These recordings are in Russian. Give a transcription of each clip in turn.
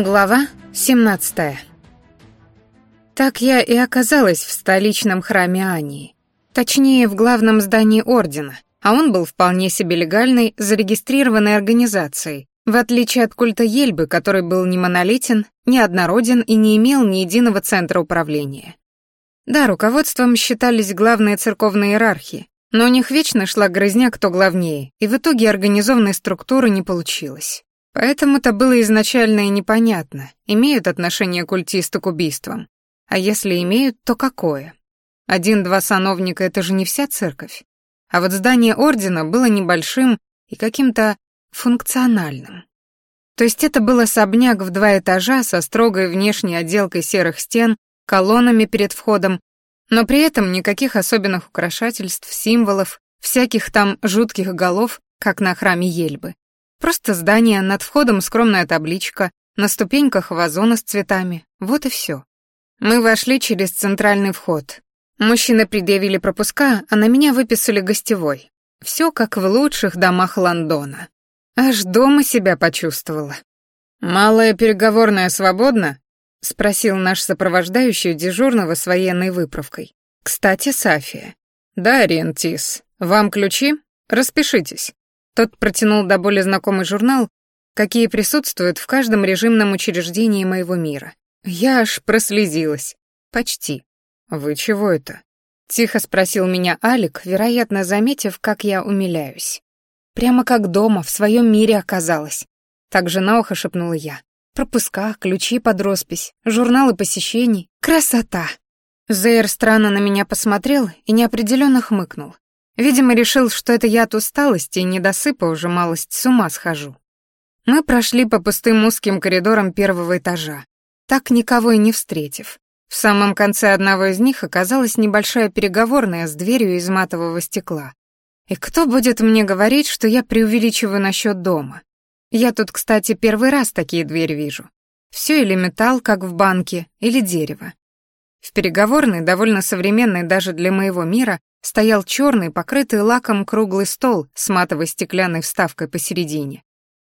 Глава 17. Так я и оказалась в столичном храме Ании. Точнее, в главном здании ордена, а он был вполне себе легальной, зарегистрированной организацией, в отличие от культа Ельбы, который был не монолитен, не однороден и не имел ни единого центра управления. Да, руководством считались главные церковные иерархи, но у них вечно шла грызня, кто главнее, и в итоге организованной структуры не получилось. Поэтому-то было изначально и непонятно, имеют отношение культисты к убийствам. А если имеют, то какое? Один-два сановника — это же не вся церковь. А вот здание ордена было небольшим и каким-то функциональным. То есть это был особняк в два этажа со строгой внешней отделкой серых стен, колоннами перед входом, но при этом никаких особенных украшательств, символов, всяких там жутких голов, как на храме Ельбы. Просто здание, над входом скромная табличка, на ступеньках вазоны с цветами. Вот и все. Мы вошли через центральный вход. Мужчины предъявили пропуска, а на меня выписали гостевой. Все как в лучших домах Лондона. Аж дома себя почувствовала. «Малая переговорная свободна?» — спросил наш сопровождающий дежурного с военной выправкой. «Кстати, Сафия». «Да, Рентис. Вам ключи? Распишитесь». Тот протянул до боли знакомый журнал, какие присутствуют в каждом режимном учреждении моего мира. Я аж прослезилась. Почти. «Вы чего это?» — тихо спросил меня Алик, вероятно, заметив, как я умиляюсь. Прямо как дома, в своем мире оказалась. Так же на ухо шепнула я. Пропуска, ключи под роспись, журналы посещений. Красота! Зейр странно на меня посмотрел и неопределенно хмыкнул. Видимо, решил, что это я от усталости и недосыпа уже малость с ума схожу. Мы прошли по пустым узким коридорам первого этажа, так никого и не встретив. В самом конце одного из них оказалась небольшая переговорная с дверью из матового стекла. И кто будет мне говорить, что я преувеличиваю насчет дома? Я тут, кстати, первый раз такие двери вижу. Все или металл, как в банке, или дерево. В переговорной, довольно современной даже для моего мира, стоял черный, покрытый лаком круглый стол с матовой стеклянной вставкой посередине.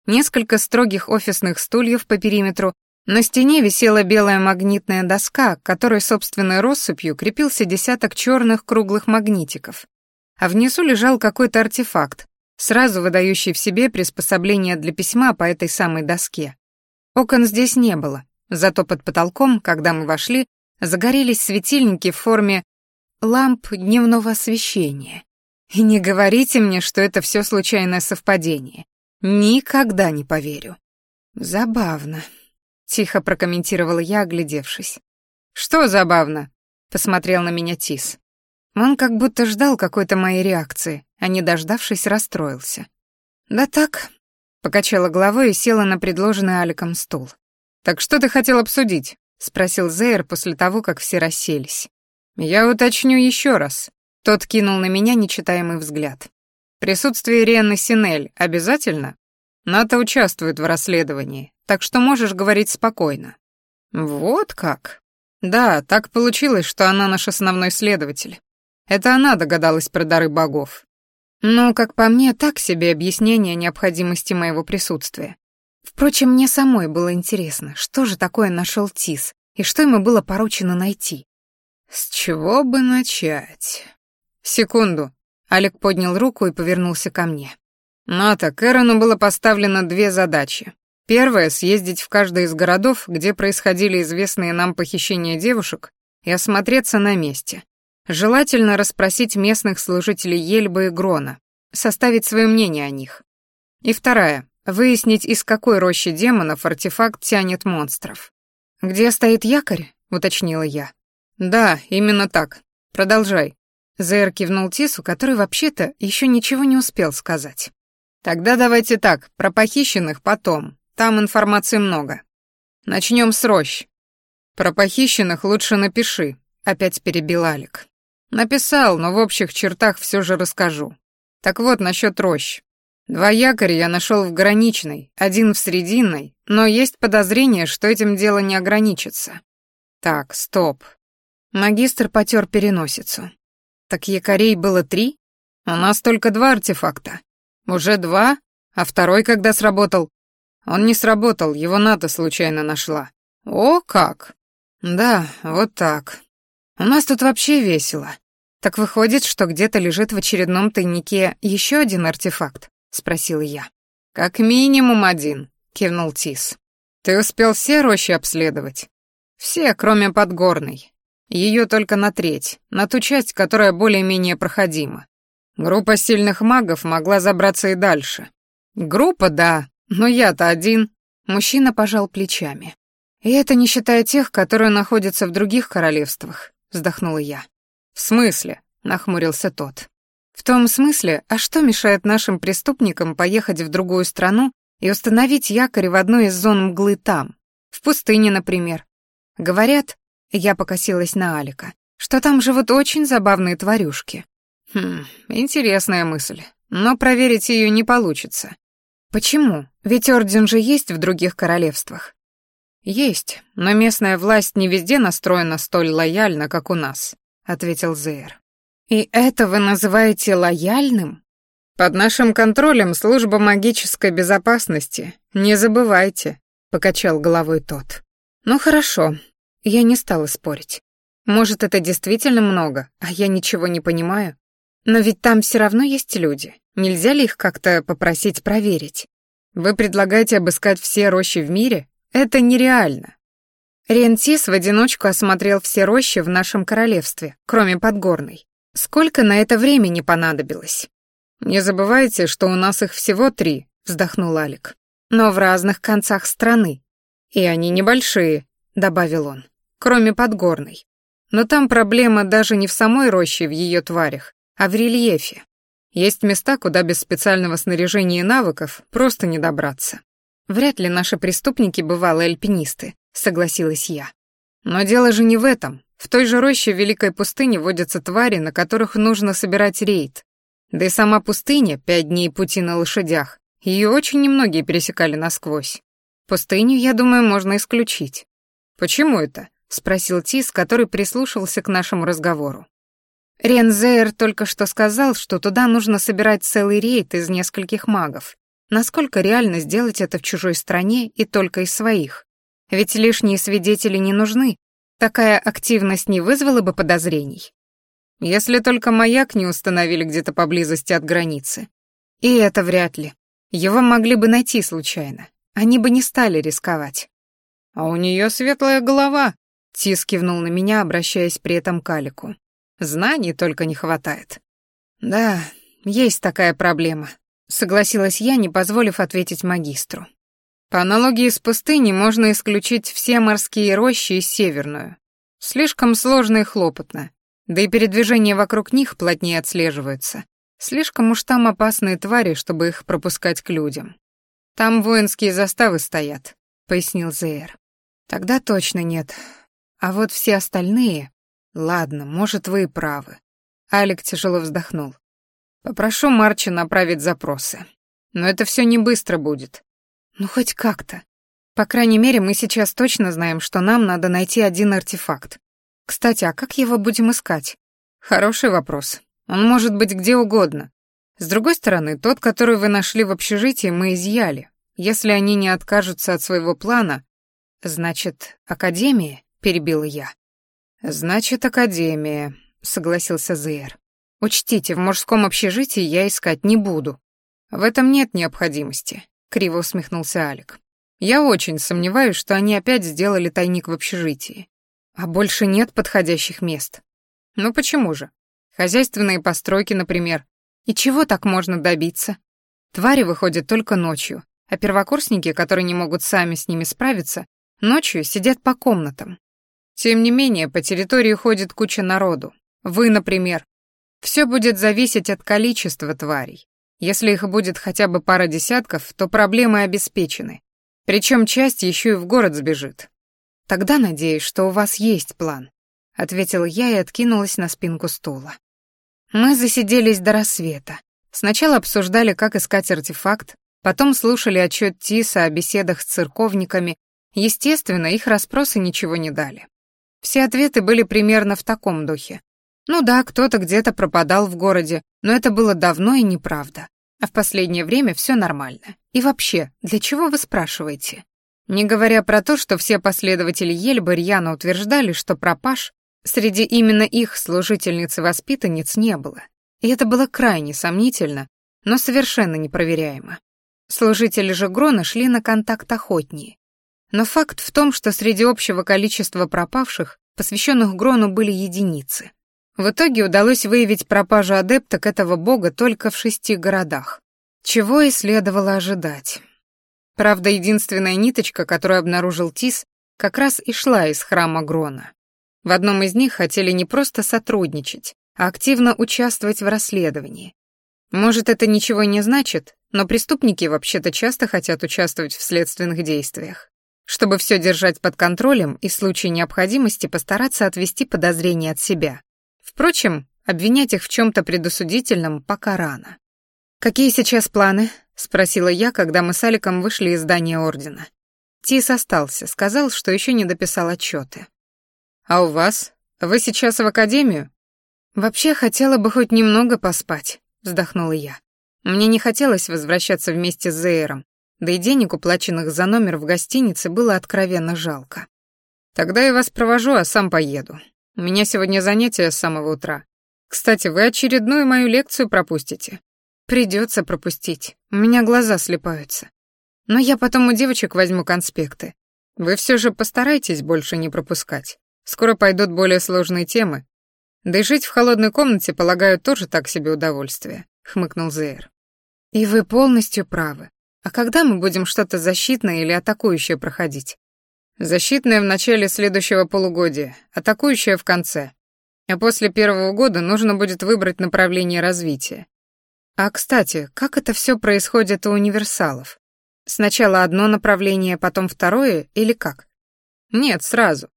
Несколько строгих офисных стульев по периметру, на стене висела белая магнитная доска, к которой собственной россыпью крепился десяток черных круглых магнитиков. А внизу лежал какой-то артефакт, сразу выдающий в себе приспособление для письма по этой самой доске. Окон здесь не было, зато под потолком, когда мы вошли, загорелись светильники в форме ламп дневного освещения. И не говорите мне, что это все случайное совпадение. Никогда не поверю. Забавно, тихо прокомментировала я, оглядевшись. Что забавно? посмотрел на меня Тис. Он как будто ждал какой-то моей реакции, а не дождавшись, расстроился. Да так, покачала головой и села на предложенный Аликом стул. Так что ты хотел обсудить? спросил Зейр после того, как все расселись. «Я уточню еще раз». Тот кинул на меня нечитаемый взгляд. «Присутствие Рианны Синель обязательно?» «НАТО участвует в расследовании, так что можешь говорить спокойно». «Вот как?» «Да, так получилось, что она наш основной следователь. Это она догадалась про дары богов. Но, как по мне, так себе объяснение необходимости моего присутствия. Впрочем, мне самой было интересно, что же такое нашел Тис, и что ему было поручено найти. С чего бы начать? Секунду. Алик поднял руку и повернулся ко мне. Ната, Кэрону было поставлено две задачи. Первая — съездить в каждый из городов, где происходили известные нам похищения девушек, и осмотреться на месте. Желательно расспросить местных служителей Ельбы и Грона, составить свое мнение о них. И вторая — выяснить, из какой рощи демонов артефакт тянет монстров. «Где стоит якорь?» — уточнила я. «Да, именно так. Продолжай». Зэр кивнул Тису, который вообще-то еще ничего не успел сказать. «Тогда давайте так, про похищенных потом. Там информации много. Начнем с рощ. Про похищенных лучше напиши», — опять перебил Алик. «Написал, но в общих чертах все же расскажу. Так вот, насчет рощ. Два якоря я нашел в граничной, один в срединной, но есть подозрение, что этим дело не ограничится. Так, стоп. Магистр потер переносицу. Так якорей было три? У нас только два артефакта. Уже два? А второй когда сработал? Он не сработал, его Ната случайно нашла. О, как! Да, вот так. У нас тут вообще весело. Так выходит, что где-то лежит в очередном тайнике еще один артефакт, спросила я. Как минимум один, кивнул Тис. Ты успел все рощи обследовать? Все, кроме Подгорной. Ее только на треть, на ту часть, которая более-менее проходима. Группа сильных магов могла забраться и дальше. Группа, да, но я-то один. Мужчина пожал плечами. И это не считая тех, которые находятся в других королевствах, вздохнула я. В смысле? нахмурился тот. В том смысле, а что мешает нашим преступникам поехать в другую страну и установить якорь в одной из зон мглы там, в пустыне, например? Говорят, я покосилась на Алика, что там живут очень забавные тварюшки. Хм, интересная мысль, но проверить ее не получится. Почему? Ведь орден же есть в других королевствах. Есть, но местная власть не везде настроена столь лояльно, как у нас, ответил Зейр. И это вы называете лояльным? Под нашим контролем служба магической безопасности. Не забывайте, покачал головой тот. Ну хорошо, я не стала спорить. Может, это действительно много, а я ничего не понимаю? Но ведь там все равно есть люди. Нельзя ли их как-то попросить проверить? Вы предлагаете обыскать все рощи в мире? Это нереально. Рентис в одиночку осмотрел все рощи в нашем королевстве, кроме Подгорной. Сколько на это времени понадобилось? Не забывайте, что у нас их всего три, вздохнул Алик. Но в разных концах страны. И они небольшие, добавил он, кроме Подгорной. Но там проблема даже не в самой роще, в ее тварях, а в рельефе. Есть места, куда без специального снаряжения и навыков просто не добраться. Вряд ли наши преступники бывалые альпинисты, согласилась я. Но дело же не в этом. В той же роще в Великой пустыне водятся твари, на которых нужно собирать рейд. Да и сама пустыня, пять дней пути на лошадях, ее очень немногие пересекали насквозь. Пустыню, я думаю, можно исключить. Почему это? Спросил Тис, который прислушался к нашему разговору. Рензейр только что сказал, что туда нужно собирать целый рейд из нескольких магов. Насколько реально сделать это в чужой стране и только из своих? Ведь лишние свидетели не нужны. Такая активность не вызвала бы подозрений. Если только маяк не установили где-то поблизости от границы. И это вряд ли. Его могли бы найти случайно. Они бы не стали рисковать. А у нее светлая голова, Тис кивнул на меня, обращаясь при этом к Алику. Знаний только не хватает. Да, есть такая проблема, согласилась я, не позволив ответить магистру. По аналогии с пустыней можно исключить все морские рощи и северную. Слишком сложно и хлопотно. Да и передвижения вокруг них плотнее отслеживаются. Слишком уж там опасные твари, чтобы их пропускать к людям. Там воинские заставы стоят, пояснил Зейр. Тогда точно нет. А вот все остальные... Ладно, может, вы и правы. Алик тяжело вздохнул. Попрошу Марча направить запросы. Но это все не быстро будет. Ну, хоть как-то. По крайней мере, мы сейчас точно знаем, что нам надо найти один артефакт. Кстати, а как его будем искать? Хороший вопрос. Он может быть где угодно. С другой стороны, тот, который вы нашли в общежитии, мы изъяли. Если они не откажутся от своего плана, значит, Академия, перебила я. «Значит, академия», — согласился Зейр. «Учтите, в мужском общежитии я искать не буду». «В этом нет необходимости», — криво усмехнулся Алик. «Я очень сомневаюсь, что они опять сделали тайник в общежитии. А больше нет подходящих мест». «Ну почему же? Хозяйственные постройки, например. И чего так можно добиться? Твари выходят только ночью, а первокурсники, которые не могут сами с ними справиться, ночью сидят по комнатам. Тем не менее, по территории ходит куча народу. Вы, например. Все будет зависеть от количества тварей. Если их будет хотя бы пара десятков, то проблемы обеспечены. Причем часть еще и в город сбежит. Тогда надеюсь, что у вас есть план, ответила я и откинулась на спинку стула. Мы засиделись до рассвета. Сначала обсуждали, как искать артефакт, потом слушали отчет Тиса о беседах с церковниками. Естественно, их расспросы ничего не дали. Все ответы были примерно в таком духе. Ну да, кто-то где-то пропадал в городе, но это было давно и неправда. А в последнее время все нормально. И вообще, для чего вы спрашиваете? Не говоря про то, что все последователи Ельба рьяно утверждали, что пропаж среди именно их служительниц-воспитанниц не было. И это было крайне сомнительно, но совершенно непроверяемо. Служители же Грона шли на контакт охотнее. Но факт в том, что среди общего количества пропавших, посвященных Грону, были единицы. В итоге удалось выявить пропажу адепток этого бога только в шести городах, чего и следовало ожидать. Правда, единственная ниточка, которую обнаружил Тис, как раз и шла из храма Грона. В одном из них хотели не просто сотрудничать, а активно участвовать в расследовании. Может, это ничего не значит, но преступники вообще-то часто хотят участвовать в следственных действиях. Чтобы все держать под контролем и в случае необходимости постараться отвести подозрения от себя. Впрочем, обвинять их в чем-то предосудительном пока рано. «Какие сейчас планы?» — спросила я, когда мы с Аликом вышли из здания Ордена. Тис остался, сказал, что еще не дописал отчеты. «А у вас? Вы сейчас в академию?» «Вообще хотела бы хоть немного поспать», — вздохнула я. Мне не хотелось возвращаться вместе с Зейром, да и денег, уплаченных за номер в гостинице, было откровенно жалко. «Тогда я вас провожу, а сам поеду. У меня сегодня занятия с самого утра. Кстати, вы очередную мою лекцию пропустите. Придется пропустить. У меня глаза слепаются. Но я потом у девочек возьму конспекты. Вы все же постарайтесь больше не пропускать. Скоро пойдут более сложные темы. Да и жить в холодной комнате, полагаю, тоже так себе удовольствие, хмыкнул Зейр. И вы полностью правы. А когда мы будем что-то защитное или атакующее проходить? Защитная в начале следующего полугодия, атакующая в конце. А после первого года нужно будет выбрать направление развития. А, кстати, как это все происходит у универсалов? Сначала одно направление, потом второе или как? Нет, сразу.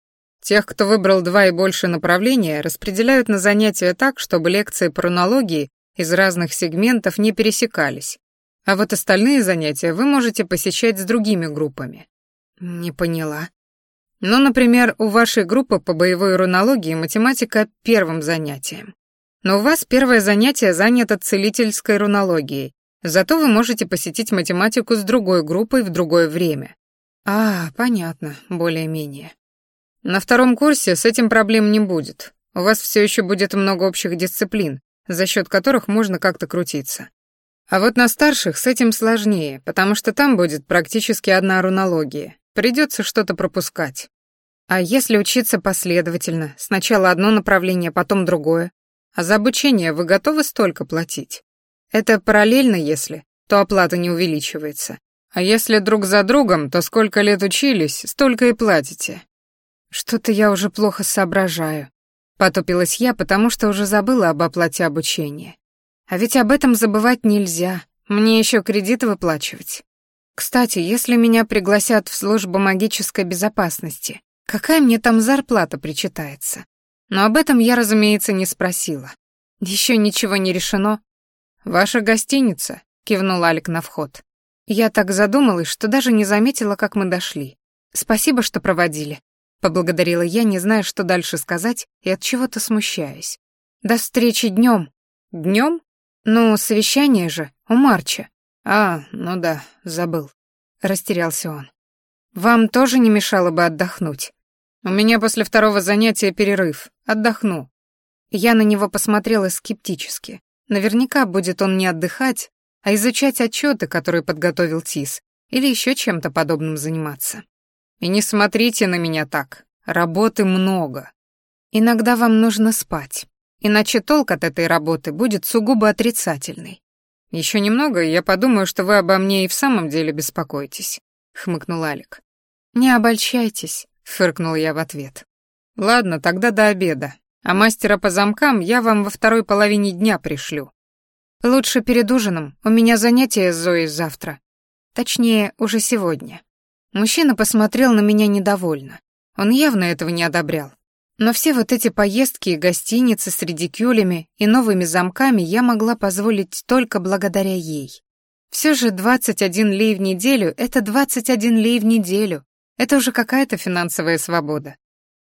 Тех, кто выбрал два и больше направления, распределяют на занятия так, чтобы лекции по рунологии из разных сегментов не пересекались. А вот остальные занятия вы можете посещать с другими группами. Не поняла. Ну, например, у вашей группы по боевой рунологии математика первым занятием. Но у вас первое занятие занято целительской рунологией, зато вы можете посетить математику с другой группой в другое время. А, понятно, более-менее. На втором курсе с этим проблем не будет. У вас все еще будет много общих дисциплин, за счет которых можно как-то крутиться. А вот на старших с этим сложнее, потому что там будет практически одна рунология, Придется что-то пропускать. А если учиться последовательно, сначала одно направление, потом другое? А за обучение вы готовы столько платить? Это параллельно, если, то оплата не увеличивается. А если друг за другом, то сколько лет учились, столько и платите. Что-то я уже плохо соображаю. Потупилась я, потому что уже забыла об оплате обучения. А ведь об этом забывать нельзя. Мне еще кредиты выплачивать. Кстати, если меня пригласят в службу магической безопасности, какая мне там зарплата причитается? Но об этом я, разумеется, не спросила. Еще ничего не решено. Ваша гостиница, кивнул Алик на вход. Я так задумалась, что даже не заметила, как мы дошли. Спасибо, что проводили. Поблагодарила я, не зная, что дальше сказать, и от чего-то смущаясь. До встречи днем. Днем? Ну, совещание же, у Марча. «А, ну да, забыл», — растерялся он. «Вам тоже не мешало бы отдохнуть? У меня после второго занятия перерыв. Отдохну». Я на него посмотрела скептически. Наверняка будет он не отдыхать, а изучать отчеты, которые подготовил ТИС, или еще чем-то подобным заниматься. И не смотрите на меня так. Работы много. Иногда вам нужно спать, иначе толк от этой работы будет сугубо отрицательный. Еще немного, и я подумаю, что вы обо мне и в самом деле беспокоитесь», — хмыкнул Алик. «Не обольщайтесь», — фыркнул я в ответ. «Ладно, тогда до обеда, а мастера по замкам я вам во второй половине дня пришлю». «Лучше перед ужином, у меня занятие с Зоей завтра. Точнее, уже сегодня». Мужчина посмотрел на меня недовольно. Он явно этого не одобрял. Но все вот эти поездки и гостиницы с редикюлями и новыми замками я могла позволить только благодаря ей. Все же 21 лей в неделю — это 21 лей в неделю. Это уже какая-то финансовая свобода.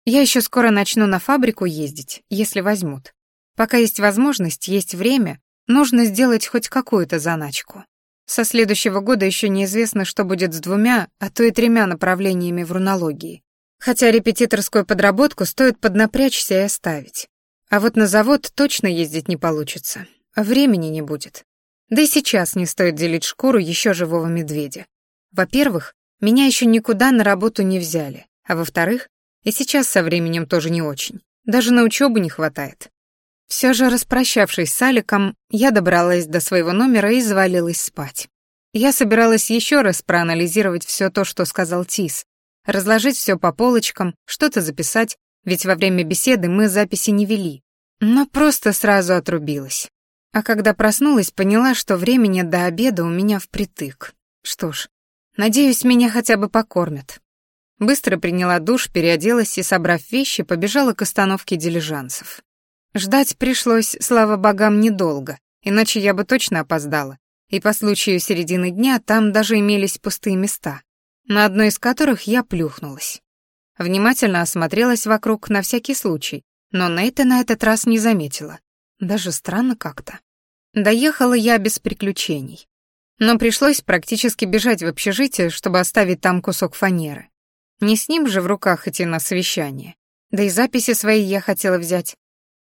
Я еще скоро начну на фабрику ездить, если возьмут. Пока есть возможность, есть время, нужно сделать хоть какую-то заначку. Со следующего года еще неизвестно, что будет с двумя, а то и тремя направлениями в рунологии. Хотя репетиторскую подработку стоит поднапрячься и оставить. А вот на завод точно ездить не получится. Времени не будет. Да и сейчас не стоит делить шкуру еще живого медведя. Во-первых, меня еще никуда на работу не взяли. А во-вторых, и сейчас со временем тоже не очень. Даже на учебу не хватает. Все же, распрощавшись с Аликом, я добралась до своего номера и завалилась спать. Я собиралась еще раз проанализировать все то, что сказал Тис, разложить все по полочкам, что-то записать, ведь во время беседы мы записи не вели, но просто сразу отрубилась. А когда проснулась, поняла, что времени до обеда у меня впритык. Что ж, надеюсь, меня хотя бы покормят. Быстро приняла душ, переоделась и, собрав вещи, побежала к остановке дилижансов. Ждать пришлось, слава богам, недолго, иначе я бы точно опоздала. И по случаю середины дня там даже имелись пустые места, на одной из которых я плюхнулась. Внимательно осмотрелась вокруг на всякий случай, но Нейта на этот раз не заметила. Даже странно как-то. Доехала я без приключений. Но пришлось практически бежать в общежитие, чтобы оставить там кусок фанеры. Не с ним же в руках идти на совещание. Да и записи свои я хотела взять.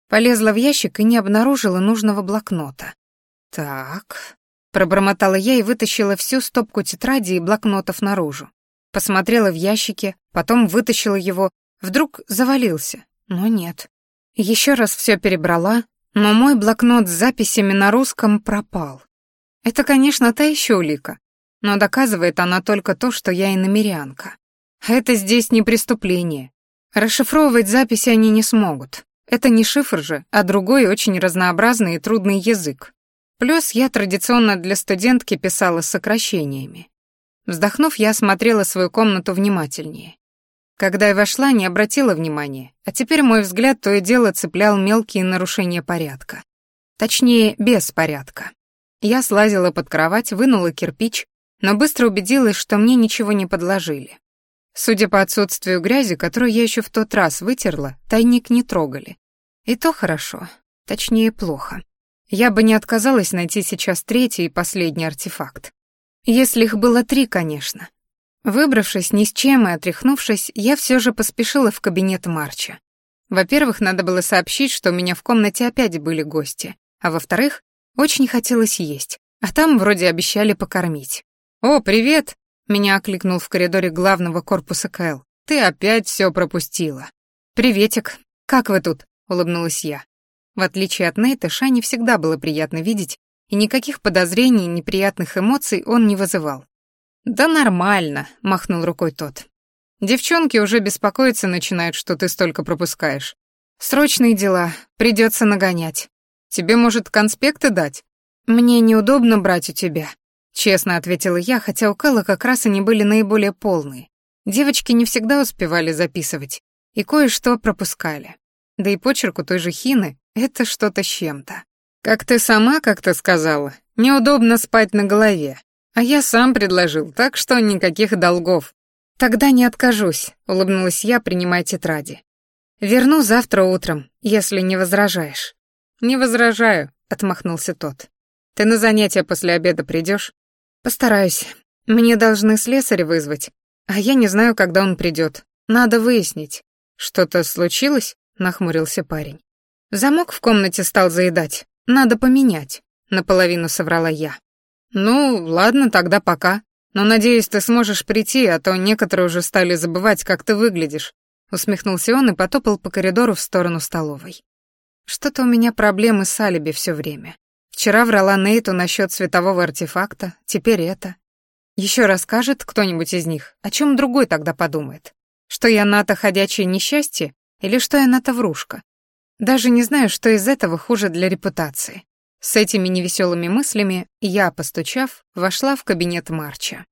Полезла в ящик и не обнаружила нужного блокнота. «Так...» — пробормотала я и вытащила всю стопку тетради и блокнотов наружу. Посмотрела в ящике, потом вытащила его, вдруг завалился, но нет. Еще раз все перебрала, но мой блокнот с записями на русском пропал. Это, конечно, та еще улика, но доказывает она только то, что я иномерянка. Это здесь не преступление. Расшифровывать записи они не смогут. Это не шифр же, а другой очень разнообразный и трудный язык. Плюс я традиционно для студентки писала с сокращениями. Вздохнув, я осмотрела свою комнату внимательнее. Когда я вошла, не обратила внимания, а теперь мой взгляд то и дело цеплял мелкие нарушения порядка. Точнее, беспорядка. Я слазила под кровать, вынула кирпич, но быстро убедилась, что мне ничего не подложили. Судя по отсутствию грязи, которую я еще в тот раз вытерла, тайник не трогали. И то хорошо, точнее плохо. Я бы не отказалась найти сейчас третий и последний артефакт. Если их было три, конечно. Выбравшись ни с чем и отряхнувшись, я все же поспешила в кабинет Марча. Во-первых, надо было сообщить, что у меня в комнате опять были гости, а во-вторых, очень хотелось есть, а там вроде обещали покормить. «О, привет!» — меня окликнул в коридоре главного корпуса Кэл. «Ты опять все пропустила». «Приветик. Как вы тут?» — улыбнулась я. В отличие от Нейта, Шани всегда было приятно видеть, и никаких подозрений неприятных эмоций он не вызывал. «Да нормально», — махнул рукой тот. «Девчонки уже беспокоиться начинают, что ты столько пропускаешь. Срочные дела, придется нагонять. Тебе, может, конспекты дать? Мне неудобно брать у тебя», — честно ответила я, хотя у Кэлла как раз они были наиболее полные. Девочки не всегда успевали записывать, и кое-что пропускали. Да и почерк у той же Хины — это что-то с чем-то. Как ты сама как-то сказала, неудобно спать на голове. А я сам предложил, так что никаких долгов. Тогда не откажусь, улыбнулась я, принимая тетради. Верну завтра утром, если не возражаешь. Не возражаю, отмахнулся тот. Ты на занятия после обеда придешь? Постараюсь. Мне должны слесаря вызвать, а я не знаю, когда он придет. Надо выяснить. Что-то случилось? нахмурился парень. Замок в комнате стал заедать. Надо поменять, наполовину соврала я. «Ну, ладно, тогда пока. Но, надеюсь, ты сможешь прийти, а то некоторые уже стали забывать, как ты выглядишь», усмехнулся он и потопал по коридору в сторону столовой. «Что-то у меня проблемы с алиби все время. Вчера врала Нейту насчет светового артефакта, теперь это. Еще расскажет кто-нибудь из них, о чем другой тогда подумает? Что я Ната ходячее несчастье или что я Ната врушка? Даже не знаю, что из этого хуже для репутации. С этими невеселыми мыслями я, постучав, вошла в кабинет Марча.